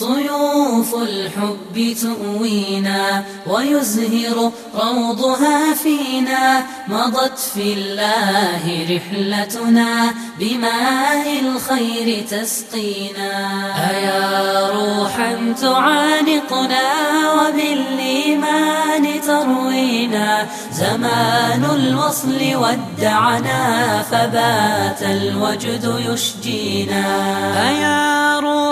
طيوف الحب تؤوينا ويزهر روضها فينا مضت في الله رحلتنا بماء الخير تسقينا. أيا روحا تعانقنا وبالإيمان تروينا. زمان الوصل ودعنا فبات الوجد يشجينا. أيا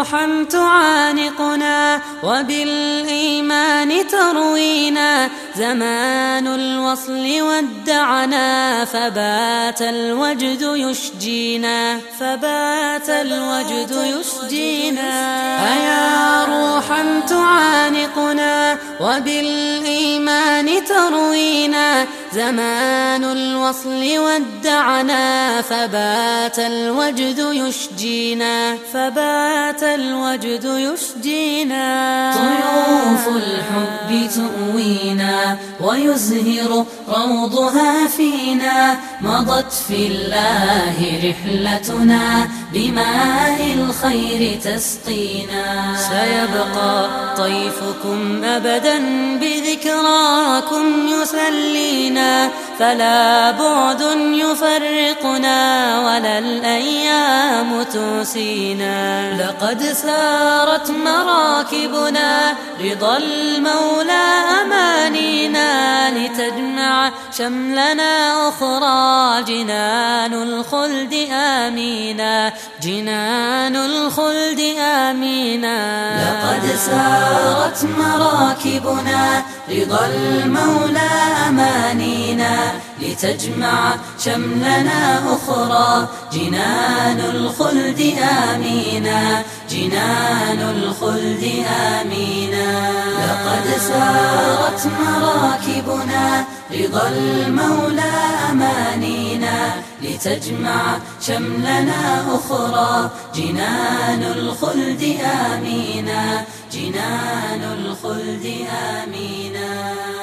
روحا تعانقنا وبالإيمان تروينا زمان الوصل ودعنا فبات الوجد يشجينا فبات الوجد يشجينا أيا روحا تعانقنا وبالإيمان تروينا زمان الوصل ودعنا فبات الوجد يشجينا فبات الوجد يشجينا. طيوف الحب تؤوينا ويزهر روضها فينا. مضت في الله رحلتنا بماء الخير تسقينا. سيبقى طيفكم أبدا بذكراكم يسلينا. فلا بعد يفرقنا ولا الأيام تنسينا. لقد سارت مراكبنا رضا المولى أمانينا لتجمع شملنا أخرى جنان الخلد آمينا جنان الخلد آمينا. لقد سارت مراكبنا رضا المولى أمانينا لتجمع شملنا أخرى جنان الخلد آمينا جنان الخلد آمينا. لقد سارت مراكبنا رضا المولى أمانينا لتجمع شملنا أخرى جنان الخلد آمينا جنان الخلد آمينا.